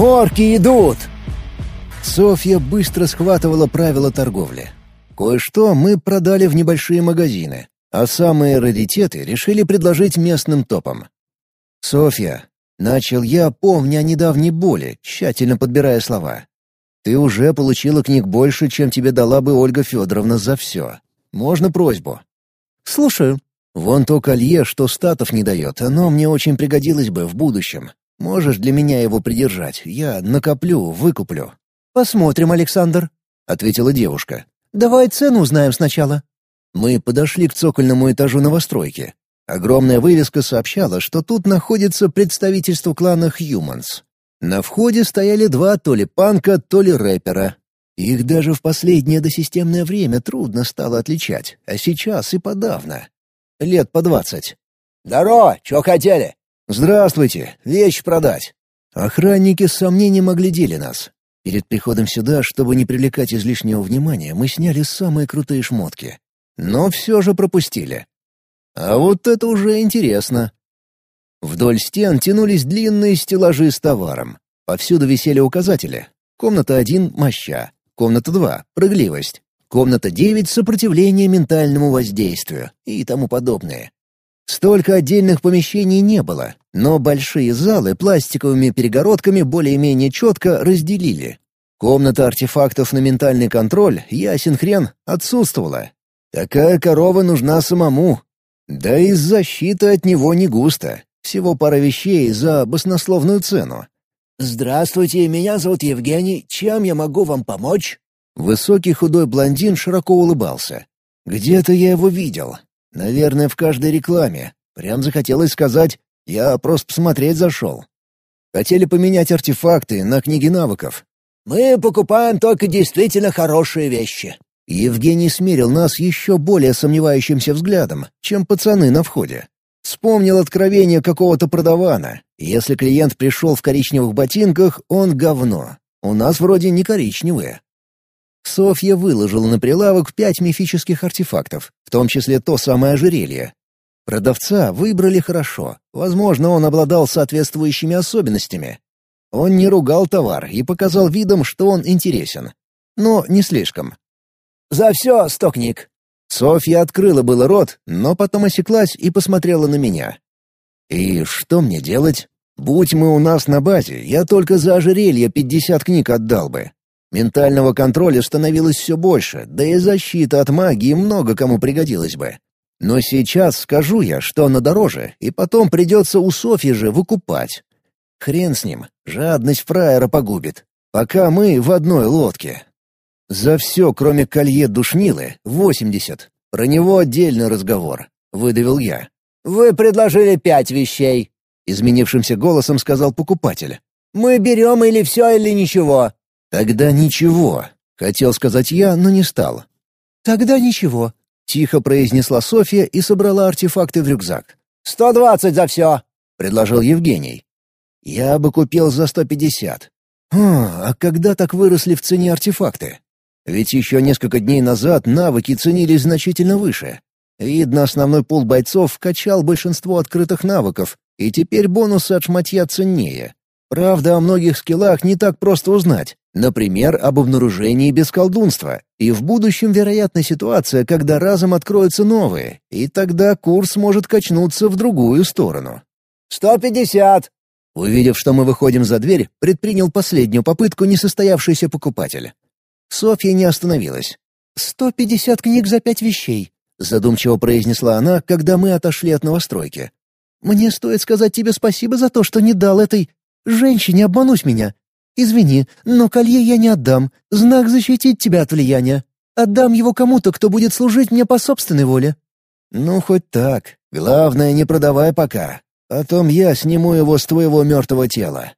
Орки идут!» Софья быстро схватывала правила торговли. Кое-что мы продали в небольшие магазины, а самые раритеты решили предложить местным топам. «Софья», — начал я, помня о недавней боли, тщательно подбирая слова. «Ты уже получила книг больше, чем тебе дала бы Ольга Федоровна за все. Можно просьбу?» «Слушаю». «Вон то колье, что статов не дает, оно мне очень пригодилось бы в будущем. Можешь для меня его придержать, я накоплю, выкуплю». «Посмотрим, Александр», — ответила девушка. «Давай цену узнаем сначала». Мы подошли к цокольному этажу новостройки. Огромная вывеска сообщала, что тут находится представительство клана Humans. На входе стояли два то ли панка, то ли рэпера. Их даже в последнее досистемное время трудно стало отличать, а сейчас и подавно. Лет по двадцать. «Здорово! Чё хотели?» «Здравствуйте! Вещь продать!» Охранники с сомнением оглядели нас. Перед приходом сюда, чтобы не привлекать излишнего внимания, мы сняли самые крутые шмотки. Но все же пропустили. А вот это уже интересно. Вдоль стен тянулись длинные стеллажи с товаром. Повсюду висели указатели. Комната 1 — моща. Комната 2 — прыгливость. Комната 9 — сопротивление ментальному воздействию и тому подобное. Столько отдельных помещений не было, но большие залы пластиковыми перегородками более-менее четко разделили. Комната артефактов на ментальный контроль, ясен хрен, отсутствовала. Такая корова нужна самому. Да и защита от него не густо. Всего пара вещей за баснословную цену. «Здравствуйте, меня зовут Евгений. Чем я могу вам помочь?» Высокий худой блондин широко улыбался. «Где-то я его видел. Наверное, в каждой рекламе. Прям захотелось сказать, я просто посмотреть зашел. Хотели поменять артефакты на книги навыков. Мы покупаем только действительно хорошие вещи. Евгений смерил нас еще более сомневающимся взглядом, чем пацаны на входе. Вспомнил откровение какого-то продавана. Если клиент пришел в коричневых ботинках, он говно. У нас вроде не коричневые. Софья выложила на прилавок пять мифических артефактов, в том числе то самое ожерелье. Продавца выбрали хорошо. Возможно, он обладал соответствующими особенностями. Он не ругал товар и показал видом, что он интересен. Но не слишком. «За все сто книг!» Софья открыла было рот, но потом осеклась и посмотрела на меня. «И что мне делать? Будь мы у нас на базе, я только за ожерелье пятьдесят книг отдал бы. Ментального контроля становилось все больше, да и защита от магии много кому пригодилась бы. Но сейчас скажу я, что она дороже, и потом придется у Софьи же выкупать. Хрен с ним, жадность фраера погубит. Пока мы в одной лодке. За все, кроме колье душнилы, восемьдесят. Про него отдельный разговор, — выдавил я. «Вы предложили пять вещей», — изменившимся голосом сказал покупатель. «Мы берем или все, или ничего. «Тогда ничего», — хотел сказать я, но не стал. «Тогда ничего», — тихо произнесла Софья и собрала артефакты в рюкзак. «Сто двадцать за все», — предложил Евгений. «Я бы купил за сто пятьдесят». А, а когда так выросли в цене артефакты? Ведь еще несколько дней назад навыки ценились значительно выше. Видно, основной пул бойцов качал большинство открытых навыков, и теперь бонусы от шматья ценнее. Правда, о многих скиллах не так просто узнать. Например, об обнаружении без колдунства. И в будущем вероятна ситуация, когда разом откроются новые, и тогда курс может качнуться в другую сторону. «Сто пятьдесят!» Увидев, что мы выходим за дверь, предпринял последнюю попытку несостоявшийся покупатель. Софья не остановилась. «Сто пятьдесят книг за пять вещей», — задумчиво произнесла она, когда мы отошли от новостройки. «Мне стоит сказать тебе спасибо за то, что не дал этой женщине обмануть меня. Извини, но колье я не отдам. Знак защитит тебя от влияния. Отдам его кому-то, кто будет служить мне по собственной воле». «Ну, хоть так. Главное, не продавай пока. Потом я сниму его с твоего мертвого тела».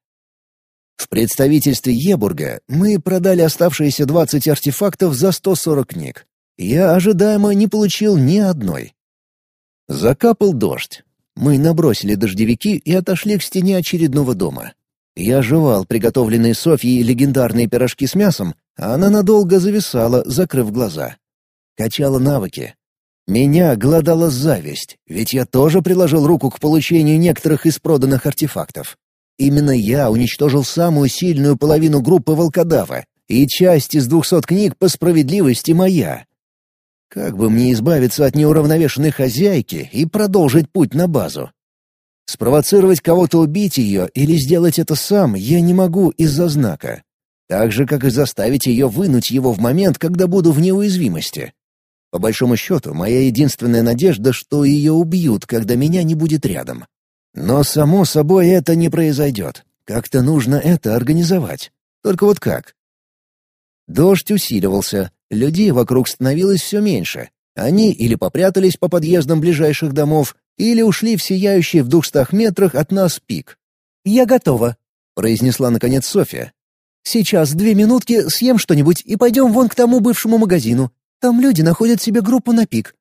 В представительстве Ебурга мы продали оставшиеся 20 артефактов за 140 книг. Я ожидаемо не получил ни одной. Закапал дождь. Мы набросили дождевики и отошли к стене очередного дома. Я жевал приготовленные Софьей легендарные пирожки с мясом, а она надолго зависала, закрыв глаза. Качала навыки. Меня глодала зависть, ведь я тоже приложил руку к получению некоторых из проданных артефактов. Именно я уничтожил самую сильную половину группы волкодава, и часть из двухсот книг по справедливости моя. Как бы мне избавиться от неуравновешенной хозяйки и продолжить путь на базу? Спровоцировать кого-то убить ее или сделать это сам я не могу из-за знака. Так же, как и заставить ее вынуть его в момент, когда буду в неуязвимости. По большому счету, моя единственная надежда, что ее убьют, когда меня не будет рядом. Но, само собой, это не произойдет. Как-то нужно это организовать. Только вот как? Дождь усиливался, людей вокруг становилось все меньше. Они или попрятались по подъездам ближайших домов, или ушли в сияющий в двухстах метрах от нас пик. «Я готова», — произнесла наконец Софья. «Сейчас две минутки съем что-нибудь и пойдем вон к тому бывшему магазину. Там люди находят себе группу на пик».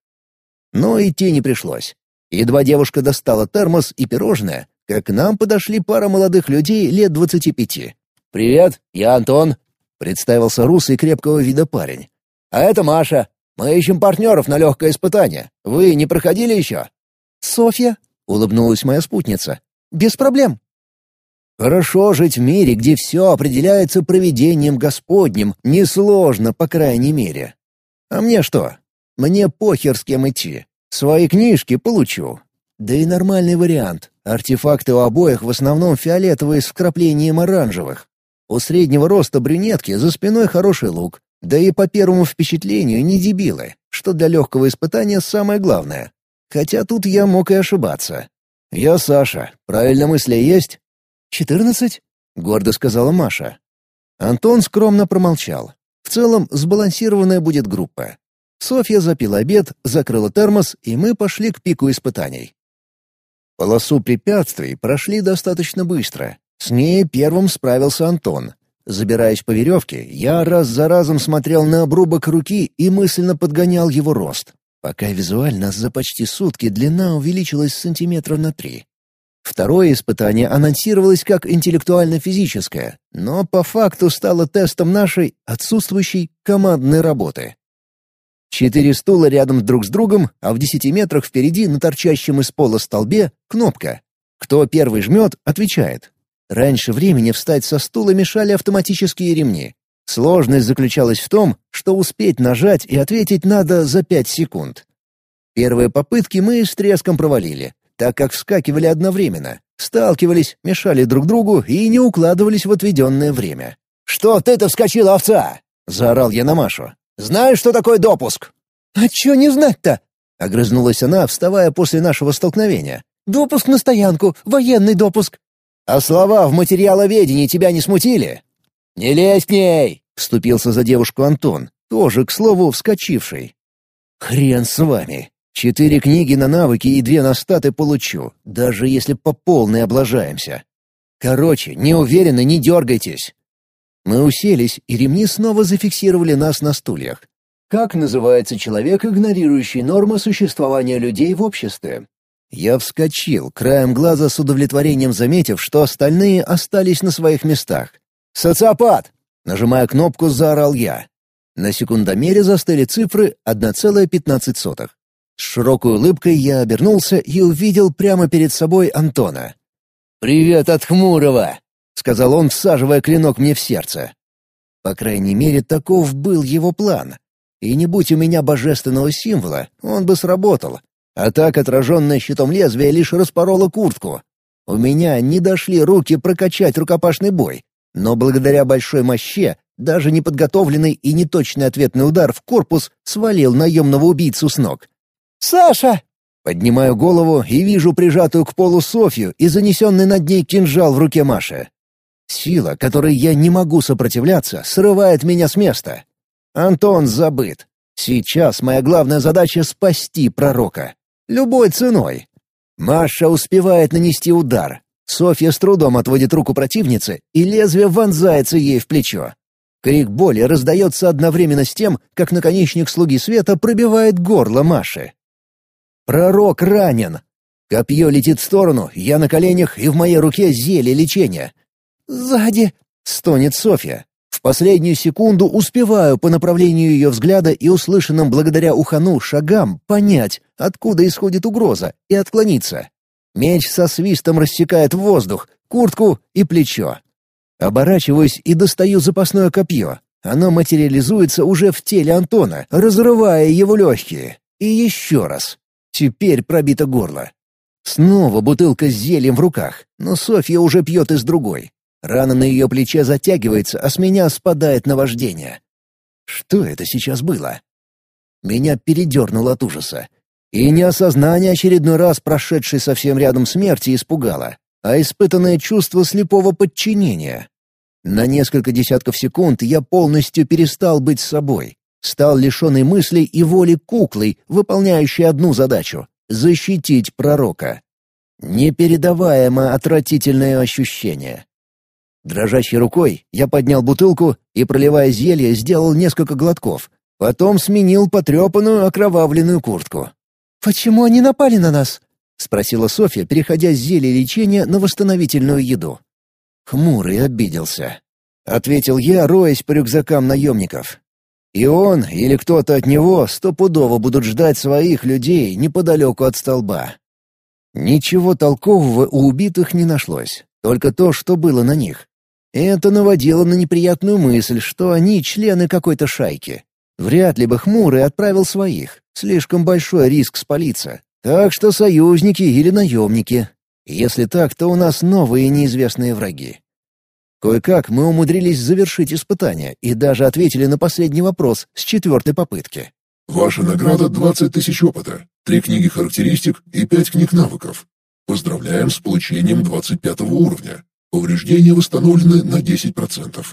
Но идти не пришлось. Едва девушка достала термос и пирожное, как к нам подошли пара молодых людей лет двадцати пяти. «Привет, я Антон», — представился русый крепкого вида парень. «А это Маша. Мы ищем партнеров на легкое испытание. Вы не проходили еще?» «Софья», — улыбнулась моя спутница. «Без проблем». «Хорошо жить в мире, где все определяется проведением Господним, несложно, по крайней мере. А мне что? Мне похер с кем идти. Свои книжки получу. Да и нормальный вариант. Артефакты у обоих в основном фиолетовые с вкраплением оранжевых. У среднего роста брюнетки за спиной хороший лук. Да и по первому впечатлению не дебилы, что для легкого испытания самое главное. Хотя тут я мог и ошибаться. «Я Саша. Правильно мысли есть?» «Четырнадцать?» — гордо сказала Маша. Антон скромно промолчал. В целом, сбалансированная будет группа. Софья запила обед, закрыла термос, и мы пошли к пику испытаний. Полосу препятствий прошли достаточно быстро. С ней первым справился Антон. Забираясь по веревке, я раз за разом смотрел на обрубок руки и мысленно подгонял его рост пока визуально за почти сутки длина увеличилась сантиметров на три. Второе испытание анонсировалось как интеллектуально-физическое, но по факту стало тестом нашей отсутствующей командной работы. Четыре стула рядом друг с другом, а в десяти метрах впереди на торчащем из пола столбе — кнопка. Кто первый жмет, отвечает. Раньше времени встать со стула мешали автоматические ремни. Сложность заключалась в том, что успеть нажать и ответить надо за пять секунд. Первые попытки мы с треском провалили, так как вскакивали одновременно, сталкивались, мешали друг другу и не укладывались в отведенное время. «Что ты-то вскочила, овца?» — заорал я на Машу. «Знаешь, что такое допуск?» «А чё не знать-то?» — огрызнулась она, вставая после нашего столкновения. «Допуск на стоянку, военный допуск». «А слова в материаловедении тебя не смутили?» «Не лезь к ней!» — вступился за девушку Антон, тоже, к слову, вскочивший. «Хрен с вами. Четыре книги на навыки и две на статы получу, даже если по полной облажаемся. Короче, не уверены, не дергайтесь». Мы уселись, и ремни снова зафиксировали нас на стульях. Как называется человек, игнорирующий нормы существования людей в обществе? Я вскочил, краем глаза с удовлетворением заметив, что остальные остались на своих местах. «Социопат!» Нажимая кнопку, заорал я. На секундомере застыли цифры 1,15. С широкой улыбкой я обернулся и увидел прямо перед собой Антона. «Привет от Хмурого!» — сказал он, всаживая клинок мне в сердце. По крайней мере, таков был его план. И не будь у меня божественного символа, он бы сработал. А так отраженное щитом лезвие лишь распороло куртку. У меня не дошли руки прокачать рукопашный бой, но благодаря большой мощи, даже неподготовленный и неточный ответный удар в корпус свалил наемного убийцу с ног. «Саша!» Поднимаю голову и вижу прижатую к полу Софью и занесенный над ней кинжал в руке Маши. Сила, которой я не могу сопротивляться, срывает меня с места. Антон забыт. Сейчас моя главная задача — спасти пророка. Любой ценой. Маша успевает нанести удар, Софья с трудом отводит руку противницы, и лезвие вонзается ей в плечо. Крик боли раздается одновременно с тем, как наконечник слуги света пробивает горло Маши. Пророк ранен. Копье летит в сторону, я на коленях, и в моей руке зелье лечения. «Сзади!» — стонет Софья. В последнюю секунду успеваю по направлению ее взгляда и услышанным благодаря ухану шагам понять, откуда исходит угроза, и отклониться. Меч со свистом рассекает воздух, куртку и плечо. Оборачиваюсь и достаю запасное копье. Оно материализуется уже в теле Антона, разрывая его легкие. И еще раз. Теперь пробито горло. Снова бутылка с зельем в руках, но Софья уже пьет из другой. Рана на ее плече затягивается, а с меня спадает наваждение. Что это сейчас было? Меня передернуло от ужаса. И не осознание очередной раз прошедшей совсем рядом смерти испугало, а испытанное чувство слепого подчинения. На несколько десятков секунд я полностью перестал быть собой. Стал лишенной мыслей и воли куклой, выполняющей одну задачу — защитить пророка. Непередаваемо отвратительное ощущение. Дрожащей рукой я поднял бутылку и, проливая зелье, сделал несколько глотков. Потом сменил потрепанную окровавленную куртку. «Почему они напали на нас?» — спросила Софья, переходя с зелья лечения на восстановительную еду. Хмурый обиделся. Ответил я, роясь по рюкзакам наемников. И он или кто-то от него стопудово будут ждать своих людей неподалеку от столба. Ничего толкового у убитых не нашлось, только то, что было на них. Это наводило на неприятную мысль, что они члены какой-то шайки. Вряд ли бы Хмурый отправил своих, слишком большой риск спалиться. Так что союзники или наемники. Если так, то у нас новые неизвестные враги. Кое-как мы умудрились завершить испытание и даже ответили на последний вопрос с четвертой попытки. Ваша награда — 20 тысяч опыта, три книги характеристик и пять книг навыков. Поздравляем с получением 25 уровня. Повреждения восстановлены на 10%.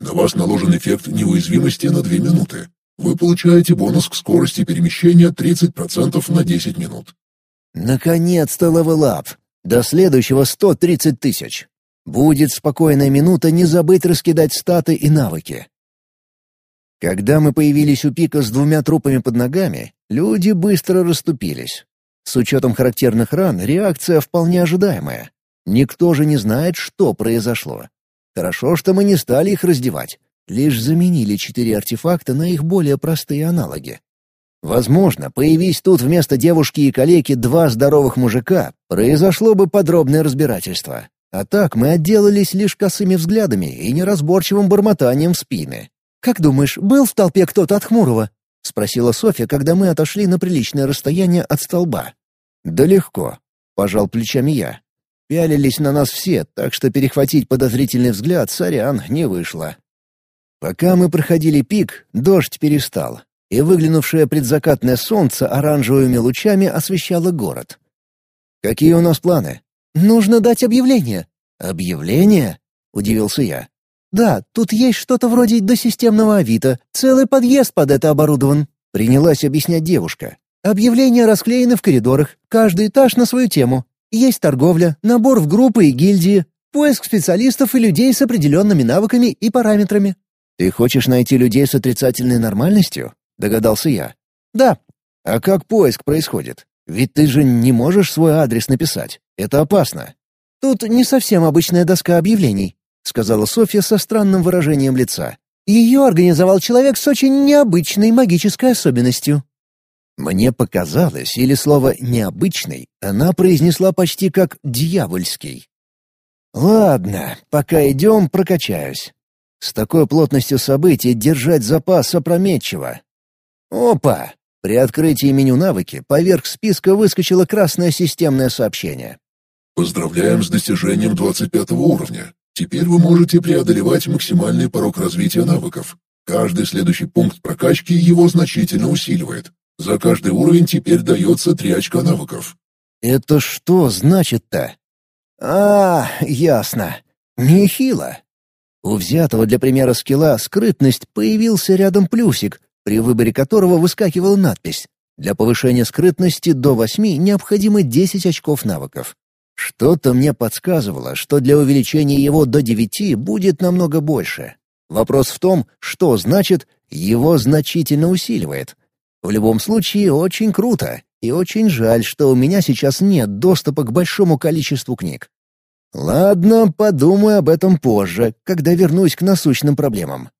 На вас наложен эффект неуязвимости на 2 минуты. Вы получаете бонус к скорости перемещения 30% на 10 минут. Наконец-то level up. До следующего 130 тысяч. Будет спокойная минута не забыть раскидать статы и навыки. Когда мы появились у пика с двумя трупами под ногами, люди быстро расступились. С учетом характерных ран реакция вполне ожидаемая. Никто же не знает, что произошло. Хорошо, что мы не стали их раздевать. Лишь заменили четыре артефакта на их более простые аналоги. Возможно, появись тут вместо девушки и калеки два здоровых мужика, произошло бы подробное разбирательство. А так мы отделались лишь косыми взглядами и неразборчивым бормотанием в спины. «Как думаешь, был в толпе кто-то от Хмурого?» — спросила Софья, когда мы отошли на приличное расстояние от столба. «Да легко», — пожал плечами я. Пялились на нас все, так что перехватить подозрительный взгляд, сорян, не вышло. Пока мы проходили пик, дождь перестал, и выглянувшее предзакатное солнце оранжевыми лучами освещало город. «Какие у нас планы?» «Нужно дать объявление». «Объявление?» — удивился я. «Да, тут есть что-то вроде досистемного авито. Целый подъезд под это оборудован», — принялась объяснять девушка. «Объявления расклеены в коридорах, каждый этаж на свою тему. Есть торговля, набор в группы и гильдии, поиск специалистов и людей с определенными навыками и параметрами». «Ты хочешь найти людей с отрицательной нормальностью?» — догадался я. «Да». «А как поиск происходит? Ведь ты же не можешь свой адрес написать. Это опасно». «Тут не совсем обычная доска объявлений», — сказала Софья со странным выражением лица. «Ее организовал человек с очень необычной магической особенностью». Мне показалось, или слово «необычный» она произнесла почти как «дьявольский». «Ладно, пока идем, прокачаюсь. С такой плотностью событий держать запас опрометчиво. Опа! При открытии меню навыки поверх списка выскочило красное системное сообщение. Поздравляем с достижением 25 уровня. Теперь вы можете преодолевать максимальный порог развития навыков. Каждый следующий пункт прокачки его значительно усиливает. За каждый уровень теперь дается три очка навыков. Это что значит-то? А, ясно. Нехило. У взятого для примера скилла «скрытность» появился рядом плюсик, при выборе которого выскакивала надпись «Для повышения скрытности до восьми необходимо 10 очков навыков». Что-то мне подсказывало, что для увеличения его до девяти будет намного больше. Вопрос в том, что значит «его значительно усиливает». В любом случае, очень круто, и очень жаль, что у меня сейчас нет доступа к большому количеству книг. Ладно, подумаю об этом позже, когда вернусь к насущным проблемам.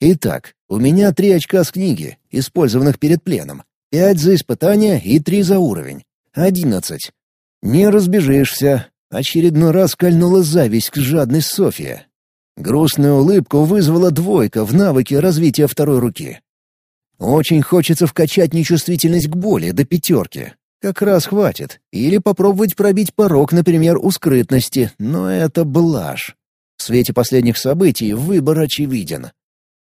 Итак, у меня три очка с книги, использованных перед пленом, пять за испытание и три за уровень. Одиннадцать. Не разбежишься. очередной раз кольнула зависть к жадной Софье. Грустную улыбку вызвала двойка в навыке развития второй руки. Очень хочется вкачать нечувствительность к боли до пятерки. Как раз хватит. Или попробовать пробить порог, например, у скрытности, но это блажь. В свете последних событий выбор очевиден.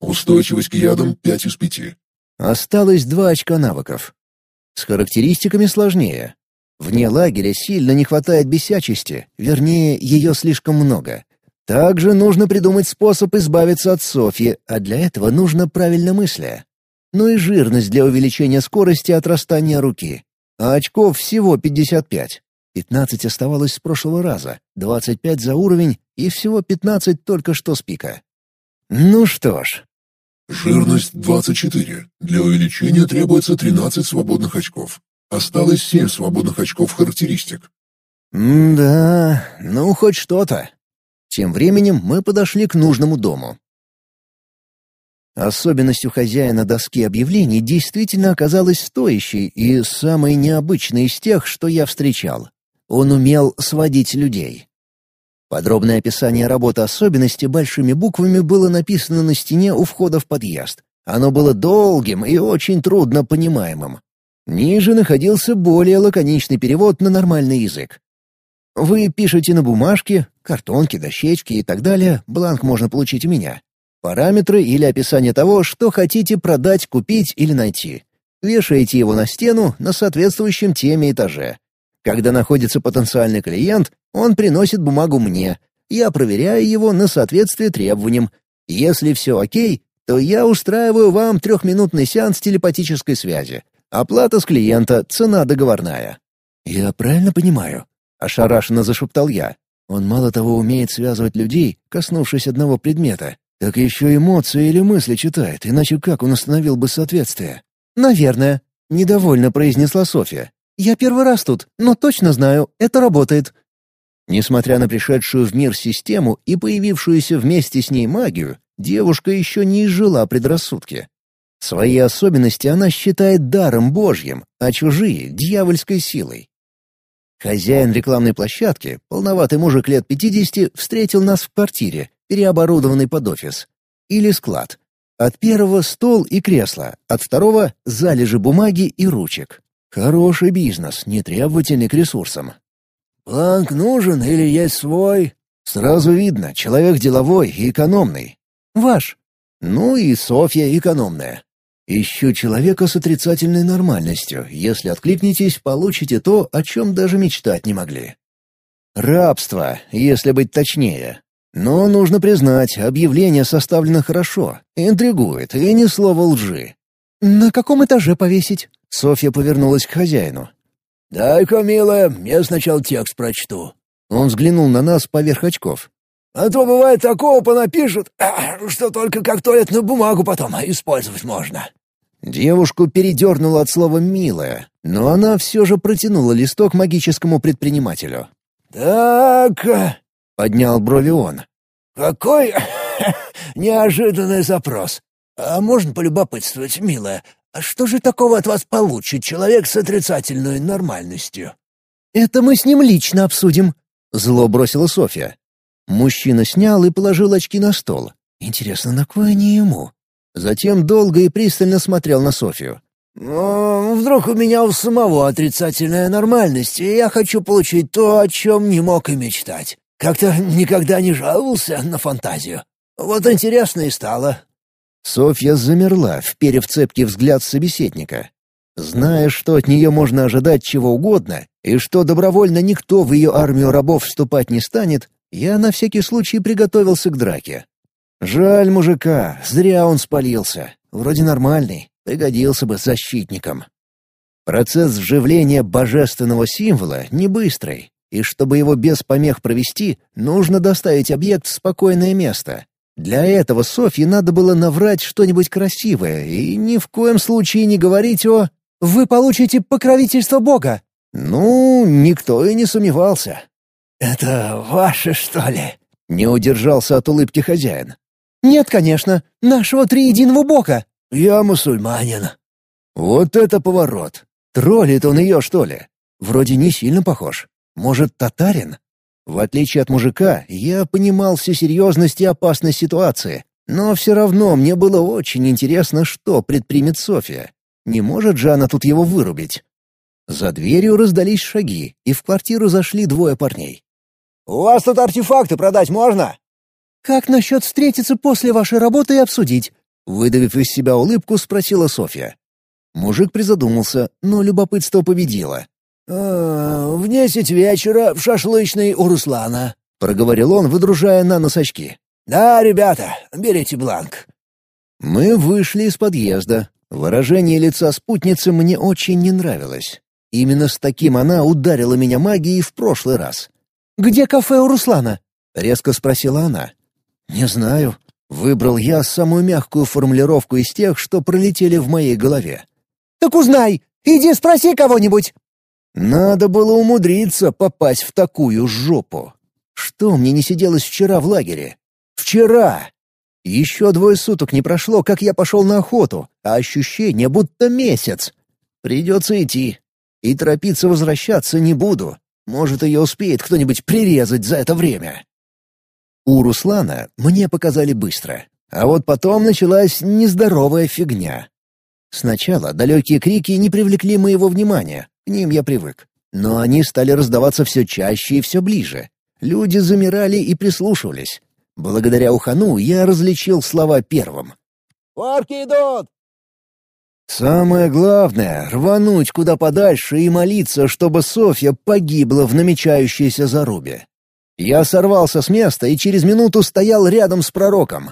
Устойчивость к ядам 5 из 5. Осталось два очка навыков. С характеристиками сложнее. Вне лагеря сильно не хватает бесячести, вернее, ее слишком много. Также нужно придумать способ избавиться от Софьи, а для этого нужно правильно мысля. Ну и жирность для увеличения скорости отрастания руки. А очков всего 55. 15 оставалось с прошлого раза, 25 за уровень и всего 15 только что с пика. Ну что ж. Жирность 24. Для увеличения требуется 13 свободных очков. Осталось 7 свободных очков характеристик. М-да, ну хоть что-то. Тем временем мы подошли к нужному дому. Особенностью хозяина доски объявлений действительно оказалась стоящей и самой необычной из тех, что я встречал. Он умел сводить людей. Подробное описание работы особенности большими буквами было написано на стене у входа в подъезд. Оно было долгим и очень трудно понимаемым. Ниже находился более лаконичный перевод на нормальный язык. Вы пишете на бумажке, картонке, дощечке и так далее, бланк можно получить у меня. Параметры или описание того, что хотите продать, купить или найти. Вешаете его на стену на соответствующем теме этаже. Когда находится потенциальный клиент, он приносит бумагу мне. Я проверяю его на соответствие требованиям. Если все окей, то я устраиваю вам трехминутный сеанс телепатической связи. Оплата с клиента, цена договорная. «Я правильно понимаю?» — ошарашенно зашептал я. «Он мало того умеет связывать людей, коснувшись одного предмета, так еще эмоции или мысли читает, иначе как он установил бы соответствие?» «Наверное», — недовольно произнесла Софья. «Я первый раз тут, но точно знаю, это работает». Несмотря на пришедшую в мир систему и появившуюся вместе с ней магию, девушка еще не изжила предрассудки. Свои особенности она считает даром Божьим, а чужие — дьявольской силой. Хозяин рекламной площадки, полноватый мужик лет 50, встретил нас в квартире, переоборудованный под офис. Или склад. От первого — стол и кресло, от второго — залежи бумаги и ручек. Хороший бизнес, не требовательный к ресурсам. «Банк нужен или есть свой?» Сразу видно, человек деловой и экономный. «Ваш». Ну и Софья экономная. Ищу человека с отрицательной нормальностью. Если откликнетесь, получите то, о чем даже мечтать не могли. Рабство, если быть точнее. Но нужно признать, объявление составлено хорошо, интригует и ни слова лжи. «На каком этаже повесить?» Софья повернулась к хозяину. «Дай-ка, милая, я сначала текст прочту». Он взглянул на нас поверх очков. «А то бывает такого понапишут, что только как туалетную бумагу потом использовать можно». Девушку передернуло от слова «милая», но она все же протянула листок магическому предпринимателю. «Так...» — поднял брови он. «Какой неожиданный запрос. А можно полюбопытствовать, милая, а что же такого от вас получит человек с отрицательной нормальностью?» «Это мы с ним лично обсудим», — зло бросила Софья. Мужчина снял и положил очки на стол. «Интересно, на кой они ему?» Затем долго и пристально смотрел на Софью. «Ну, вдруг у меня у самого отрицательная нормальность, и я хочу получить то, о чем не мог и мечтать. Как-то никогда не жаловался на фантазию. Вот интересно и стало. Софья замерла, вперев цепкий взгляд собеседника. Зная, что от нее можно ожидать чего угодно, и что добровольно никто в ее армию рабов вступать не станет, я на всякий случай приготовился к драке. Жаль мужика, зря он спалился. Вроде нормальный, пригодился бы защитником. Процесс вживления божественного символа не быстрый, и чтобы его без помех провести, нужно доставить объект в спокойное место. Для этого Софье надо было наврать что-нибудь красивое и ни в коем случае не говорить о «Вы получите покровительство Бога». Ну, никто и не сомневался. «Это ваше, что ли?» — не удержался от улыбки хозяин. «Нет, конечно, нашего триединого Бога». «Я мусульманин». Вот это поворот. Троллит он ее, что ли? Вроде не сильно похож. Может, татарин? В отличие от мужика, я понимал всю серьезность и опасность ситуации, но все равно мне было очень интересно, что предпримет София. Не может же она тут его вырубить? За дверью раздались шаги, и в квартиру зашли двое парней. «У вас тут артефакты продать можно?» «Как насчет встретиться после вашей работы и обсудить?» Выдавив из себя улыбку, спросила Софья. Мужик призадумался, но любопытство победило. «А, «В десять вечера в шашлычной у Руслана», — проговорил он, выдружая на носочки. «Да, ребята, берите бланк». Мы вышли из подъезда. Выражение лица спутницы мне очень не нравилось. Именно с таким она ударила меня магией в прошлый раз. «Где кафе у Руслана?» — резко спросила она. «Не знаю. Выбрал я самую мягкую формулировку из тех, что пролетели в моей голове. «Так узнай! Иди спроси кого-нибудь!» Надо было умудриться попасть в такую жопу. Что мне не сиделось вчера в лагере? Вчера! Еще двое суток не прошло, как я пошел на охоту, а ощущение будто месяц. Придется идти. И торопиться возвращаться не буду. Может, ее успеет кто-нибудь прирезать за это время. У Руслана мне показали быстро. А вот потом началась нездоровая фигня. Сначала далекие крики не привлекли моего внимания, к ним я привык. Но они стали раздаваться все чаще и все ближе. Люди замирали и прислушивались. Благодаря Ухану я различил слова первым. «Орки идут!» Самое главное — рвануть куда подальше и молиться, чтобы Софья погибла в намечающейся зарубе. Я сорвался с места и через минуту стоял рядом с пророком.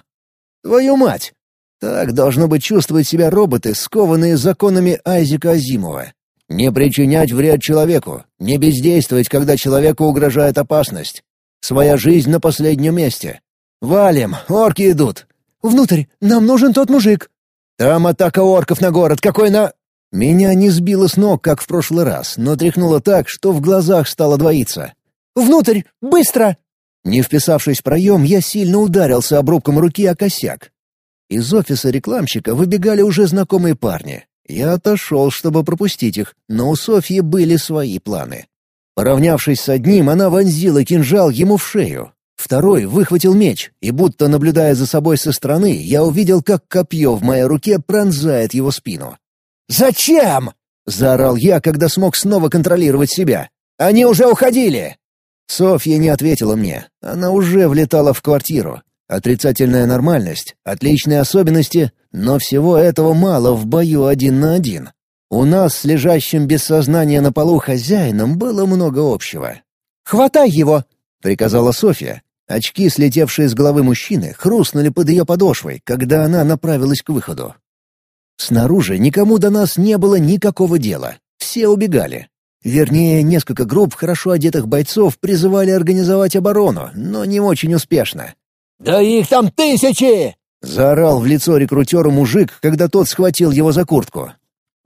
Твою мать! Так должно быть чувствовать себя роботы, скованные законами Айзека Азимова. Не причинять вред человеку, не бездействовать, когда человеку угрожает опасность. Своя жизнь на последнем месте. Валим, орки идут. Внутрь, нам нужен тот мужик. Там атака орков на город, какой на... Меня не сбило с ног, как в прошлый раз, но тряхнуло так, что в глазах стало двоиться. Внутрь! Быстро!» Не вписавшись в проем, я сильно ударился обрубком руки о косяк. Из офиса рекламщика выбегали уже знакомые парни. Я отошел, чтобы пропустить их, но у Софьи были свои планы. Поравнявшись с одним, она вонзила кинжал ему в шею. Второй выхватил меч, и будто наблюдая за собой со стороны, я увидел, как копье в моей руке пронзает его спину. «Зачем?» — заорал я, когда смог снова контролировать себя. «Они уже уходили!» Софья не ответила мне. Она уже влетала в квартиру. Отрицательная нормальность, отличные особенности, но всего этого мало в бою один на один. У нас с лежащим без сознания на полу хозяином было много общего. «Хватай его!» — приказала Софья. Очки, слетевшие с головы мужчины, хрустнули под ее подошвой, когда она направилась к выходу. Снаружи никому до нас не было никакого дела. Все убегали. Вернее, несколько групп хорошо одетых бойцов призывали организовать оборону, но не очень успешно. «Да их там тысячи!» — заорал в лицо рекрутеру мужик, когда тот схватил его за куртку.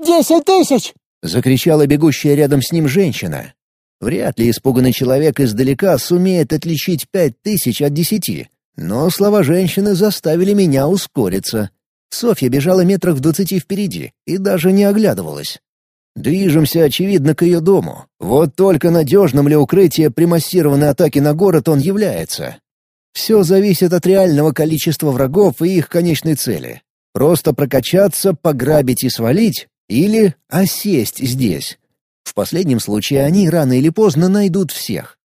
«Десять тысяч!» — закричала бегущая рядом с ним женщина. Вряд ли испуганный человек издалека сумеет отличить пять тысяч от десяти, но слова женщины заставили меня ускориться. Софья бежала метрах в двадцати впереди и даже не оглядывалась. Движемся, очевидно, к ее дому. Вот только надежным ли укрытие при массированной атаке на город он является. Все зависит от реального количества врагов и их конечной цели. Просто прокачаться, пограбить и свалить, или осесть здесь. В последнем случае они рано или поздно найдут всех.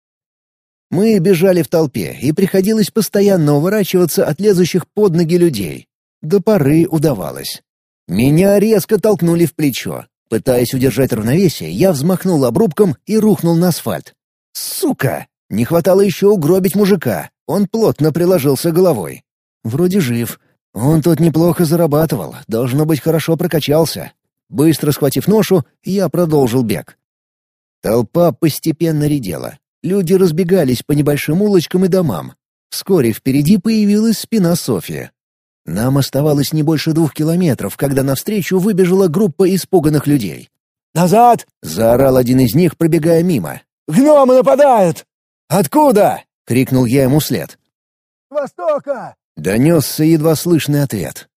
Мы бежали в толпе, и приходилось постоянно уворачиваться от лезущих под ноги людей. До поры удавалось. Меня резко толкнули в плечо. Пытаясь удержать равновесие, я взмахнул обрубком и рухнул на асфальт. «Сука! Не хватало еще угробить мужика. Он плотно приложился головой. Вроде жив. Он тут неплохо зарабатывал, должно быть, хорошо прокачался. Быстро схватив ношу, я продолжил бег. Толпа постепенно редела. Люди разбегались по небольшим улочкам и домам. Вскоре впереди появилась спина Софии. Нам оставалось не больше двух километров, когда навстречу выбежала группа испуганных людей. «Назад!» — заорал один из них, пробегая мимо. «Гномы нападают!» «Откуда?» — крикнул я ему вслед. «С востока!» — донесся едва слышный ответ.